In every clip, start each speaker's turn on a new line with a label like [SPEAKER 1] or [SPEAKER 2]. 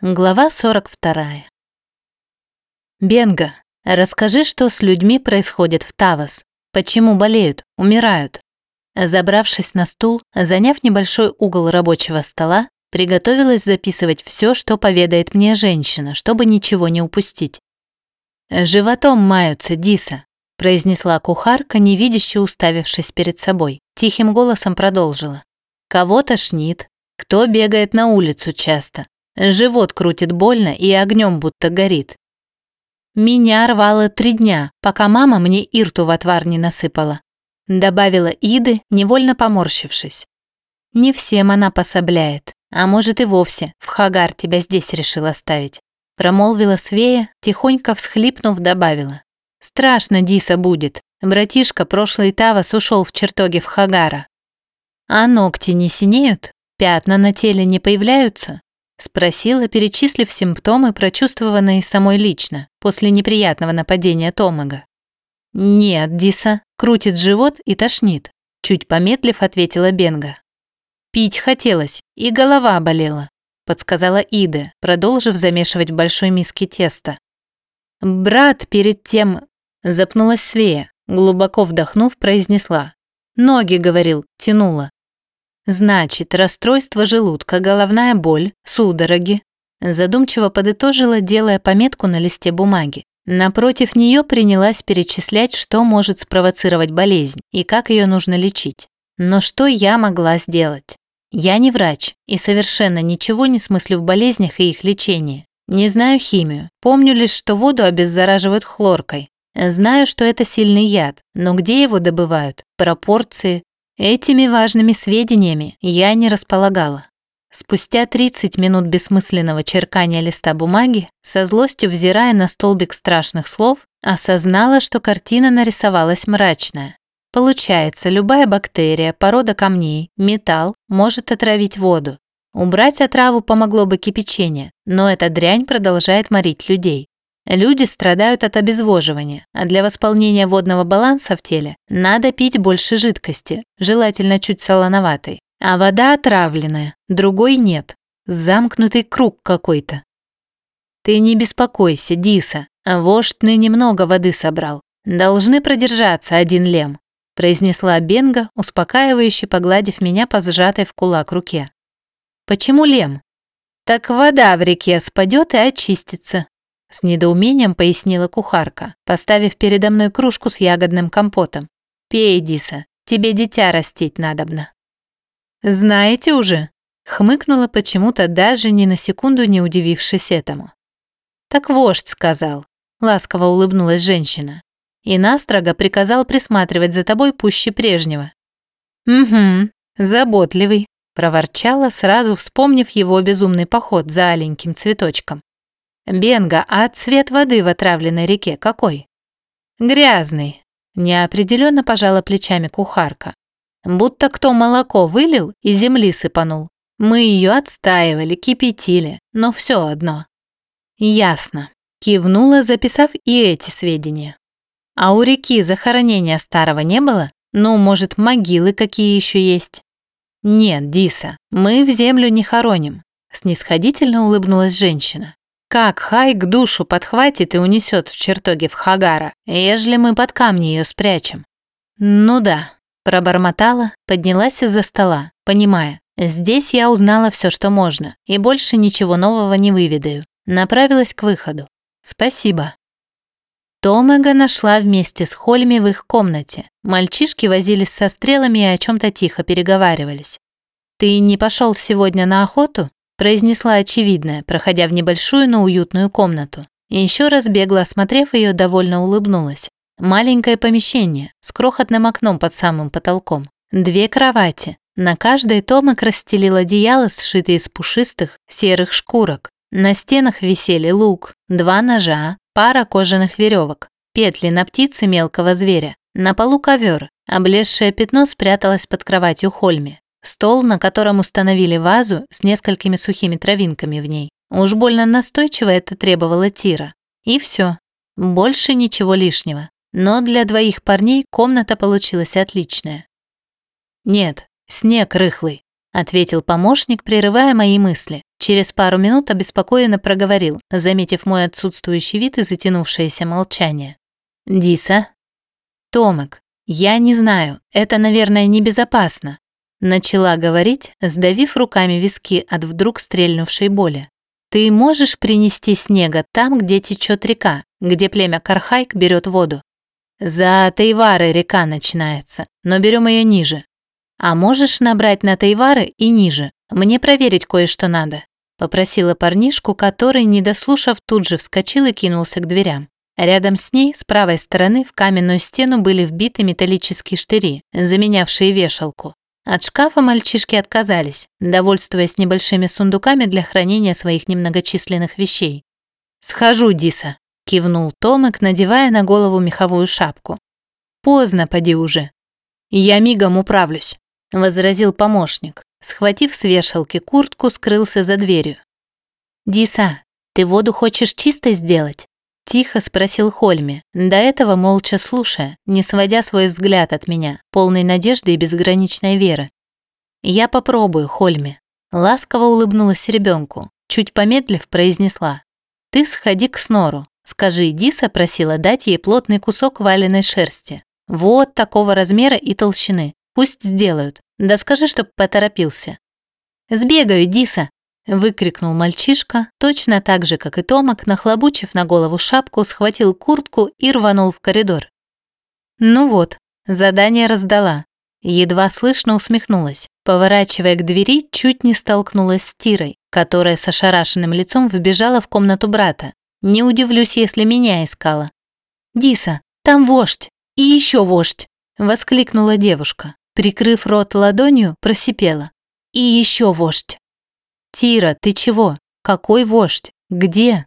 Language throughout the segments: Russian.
[SPEAKER 1] Глава 42. Бенга, расскажи, что с людьми происходит в Тавас. Почему болеют, умирают? Забравшись на стул, заняв небольшой угол рабочего стола, приготовилась записывать все, что поведает мне женщина, чтобы ничего не упустить. «Животом маются, Диса», – произнесла кухарка, невидяще уставившись перед собой. Тихим голосом продолжила. «Кого тошнит, кто бегает на улицу часто, Живот крутит больно и огнем будто горит. Меня рвало три дня, пока мама мне ирту в отвар не насыпала. Добавила Иды, невольно поморщившись. Не всем она пособляет, а может и вовсе в Хагар тебя здесь решил оставить. Промолвила Свея, тихонько всхлипнув, добавила. Страшно Диса будет. Братишка прошлый Тавас ушел в чертоги в Хагара. А ногти не синеют? Пятна на теле не появляются? Спросила, перечислив симптомы, прочувствованные самой лично, после неприятного нападения Томага. «Нет, Диса, крутит живот и тошнит», чуть помедлив ответила Бенга. «Пить хотелось, и голова болела», подсказала Ида, продолжив замешивать в большой миске тесто. «Брат перед тем...» запнулась Свея, глубоко вдохнув, произнесла. «Ноги, — говорил, — тянула. Значит, расстройство желудка, головная боль, судороги. Задумчиво подытожила, делая пометку на листе бумаги. Напротив нее принялась перечислять, что может спровоцировать болезнь и как ее нужно лечить. Но что я могла сделать? Я не врач и совершенно ничего не смыслю в болезнях и их лечении. Не знаю химию, помню лишь, что воду обеззараживают хлоркой. Знаю, что это сильный яд, но где его добывают? Пропорции, Этими важными сведениями я не располагала. Спустя 30 минут бессмысленного черкания листа бумаги, со злостью взирая на столбик страшных слов, осознала, что картина нарисовалась мрачная. Получается, любая бактерия, порода камней, металл может отравить воду. Убрать отраву помогло бы кипячение, но эта дрянь продолжает морить людей. Люди страдают от обезвоживания, а для восполнения водного баланса в теле надо пить больше жидкости, желательно чуть солоноватой. А вода отравленная, другой нет. Замкнутый круг какой-то. Ты не беспокойся, Диса, вождь немного воды собрал. Должны продержаться один лем, произнесла Бенга, успокаивающе погладив меня по сжатой в кулак руке. Почему лем? Так вода в реке спадет и очистится, с недоумением пояснила кухарка, поставив передо мной кружку с ягодным компотом. «Пей, Диса, тебе дитя растить надобно». «Знаете уже?» Хмыкнула почему-то, даже ни на секунду не удивившись этому. «Так вождь сказал», — ласково улыбнулась женщина. «И настрого приказал присматривать за тобой пуще прежнего». «Угу, заботливый», — проворчала, сразу вспомнив его безумный поход за аленьким цветочком. Бенга, а цвет воды в отравленной реке какой? Грязный. Неопределенно пожала плечами кухарка. Будто кто молоко вылил и земли сыпанул. Мы ее отстаивали, кипятили, но все одно. Ясно. Кивнула, записав и эти сведения. А у реки захоронения старого не было? Ну, может, могилы какие еще есть? Нет, Диса, мы в землю не хороним. Снисходительно улыбнулась женщина. Как Хайк душу подхватит и унесет в чертоги в Хагара, ежели мы под камни ее спрячем? Ну да, пробормотала, поднялась из-за стола, понимая, здесь я узнала все, что можно, и больше ничего нового не выведаю. Направилась к выходу. Спасибо. Томега нашла вместе с Хольми в их комнате. Мальчишки возились со стрелами и о чем-то тихо переговаривались. «Ты не пошел сегодня на охоту?» Произнесла очевидное, проходя в небольшую, но уютную комнату. И еще раз бегло осмотрев ее, довольно улыбнулась. Маленькое помещение с крохотным окном под самым потолком. Две кровати. На каждой Томик расстелил одеяло, сшитые из пушистых серых шкурок. На стенах висели лук, два ножа, пара кожаных веревок, петли на птицы мелкого зверя. На полу ковер, облезшее пятно спряталось под кроватью Хольми. Стол, на котором установили вазу с несколькими сухими травинками в ней. Уж больно настойчиво это требовало Тира. И все. Больше ничего лишнего. Но для двоих парней комната получилась отличная. Нет, снег рыхлый. ответил помощник, прерывая мои мысли. Через пару минут обеспокоенно проговорил, заметив мой отсутствующий вид и затянувшееся молчание. «Диса?» «Томик, я не знаю, это, наверное, небезопасно», начала говорить, сдавив руками виски от вдруг стрельнувшей боли. «Ты можешь принести снега там, где течет река, где племя Кархайк берет воду? За Тайвары река начинается, но берем ее ниже. А можешь набрать на Тайвары и ниже? Мне проверить кое-что надо. Попросила парнишку, который, не дослушав, тут же вскочил и кинулся к дверям. Рядом с ней, с правой стороны, в каменную стену были вбиты металлические штыри, заменявшие вешалку. От шкафа мальчишки отказались, довольствуясь небольшими сундуками для хранения своих немногочисленных вещей. «Схожу, Диса», – кивнул Томик, надевая на голову меховую шапку. «Поздно, поди уже». «Я мигом управлюсь», – возразил помощник. Схватив с вешалки куртку, скрылся за дверью. «Диса, ты воду хочешь чистой сделать?» Тихо спросил Хольми, до этого молча слушая, не сводя свой взгляд от меня, полный надежды и безграничной веры. «Я попробую, Хольми». Ласково улыбнулась ребенку, чуть помедлив произнесла. «Ты сходи к Снору. Скажи, Диса просила дать ей плотный кусок валеной шерсти. Вот такого размера и толщины. Пусть сделают. Да скажи, чтоб поторопился». «Сбегаю, Диса!» – выкрикнул мальчишка, точно так же, как и Томак, нахлобучив на голову шапку, схватил куртку и рванул в коридор. Ну вот, задание раздала. Едва слышно усмехнулась, поворачивая к двери, чуть не столкнулась с Тирой, которая с ошарашенным лицом вбежала в комнату брата. Не удивлюсь, если меня искала. «Диса, там вождь! И еще вождь!» – воскликнула девушка. Прикрыв рот ладонью, просипела. «И еще вождь!» «Тира, ты чего? Какой вождь? Где?»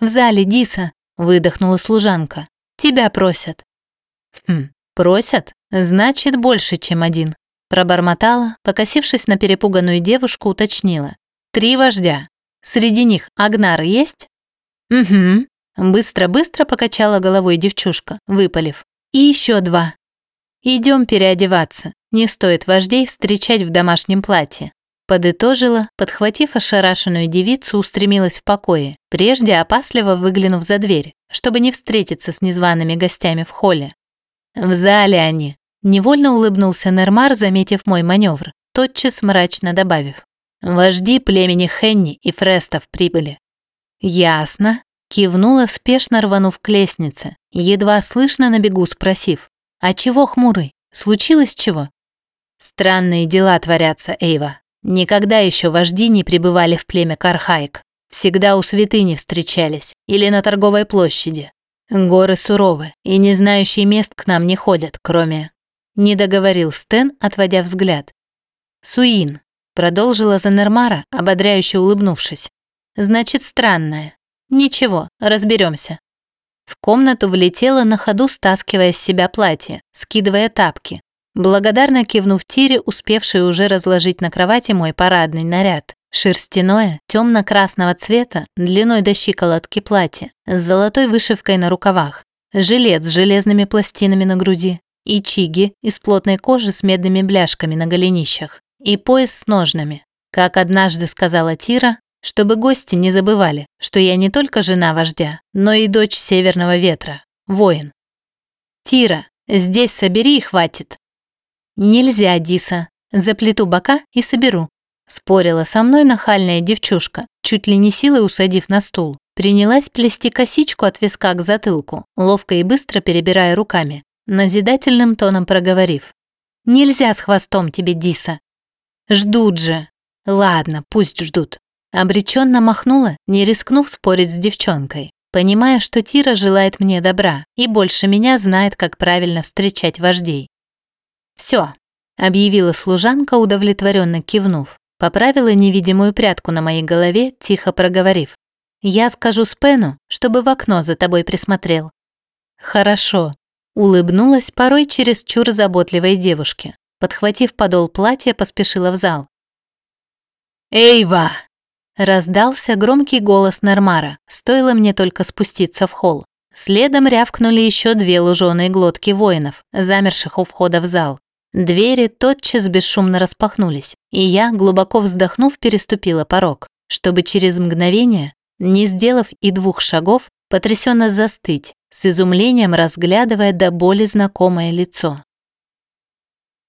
[SPEAKER 1] «В зале, Диса!» – выдохнула служанка. «Тебя просят». «Хм, просят? Значит, больше, чем один». Пробормотала, покосившись на перепуганную девушку, уточнила. «Три вождя. Среди них Агнар есть?» «Угу». Быстро-быстро покачала головой девчушка, выпалив. «И еще два. Идем переодеваться. Не стоит вождей встречать в домашнем платье. Подытожила, подхватив ошарашенную девицу, устремилась в покое, прежде опасливо выглянув за дверь, чтобы не встретиться с незваными гостями в холле. В зале они. Невольно улыбнулся Нермар, заметив мой маневр, тотчас мрачно добавив. Вожди племени Хенни и Фрестов прибыли. Ясно. Кивнула, спешно рванув к лестнице, едва слышно на бегу спросив. «А чего хмурый? Случилось чего?» «Странные дела творятся, Эйва. Никогда еще вожди не пребывали в племя Кархаик. Всегда у святыни встречались или на торговой площади. Горы суровы, и не знающие мест к нам не ходят, кроме...» Не договорил Стэн, отводя взгляд. «Суин», — продолжила Занермара, ободряюще улыбнувшись. «Значит, странное. Ничего, разберемся. В комнату влетела на ходу, стаскивая с себя платье, скидывая тапки. Благодарно кивнув Тире, успевшей уже разложить на кровати мой парадный наряд. Шерстяное, темно-красного цвета, длиной до щиколотки платье, с золотой вышивкой на рукавах, жилет с железными пластинами на груди и чиги из плотной кожи с медными бляшками на голенищах и пояс с ножнами. Как однажды сказала Тира, чтобы гости не забывали, что я не только жена вождя, но и дочь северного ветра, воин. Тира, здесь собери и хватит. Нельзя, Диса, заплету бока и соберу. Спорила со мной нахальная девчушка, чуть ли не силой усадив на стул. Принялась плести косичку от виска к затылку, ловко и быстро перебирая руками, назидательным тоном проговорив. «Нельзя с хвостом тебе, Диса». «Ждут же». «Ладно, пусть ждут. Обреченно махнула, не рискнув спорить с девчонкой, понимая, что Тира желает мне добра и больше меня знает, как правильно встречать вождей. «Все», — объявила служанка, удовлетворенно кивнув, поправила невидимую прядку на моей голове, тихо проговорив. «Я скажу Спену, чтобы в окно за тобой присмотрел». «Хорошо», — улыбнулась порой через чур заботливой девушке. Подхватив подол платья, поспешила в зал. «Эйва!» Раздался громкий голос Нормара, стоило мне только спуститься в холл. Следом рявкнули еще две луженые глотки воинов, замерших у входа в зал. Двери тотчас бесшумно распахнулись, и я, глубоко вздохнув, переступила порог, чтобы через мгновение, не сделав и двух шагов, потрясенно застыть, с изумлением разглядывая до боли знакомое лицо.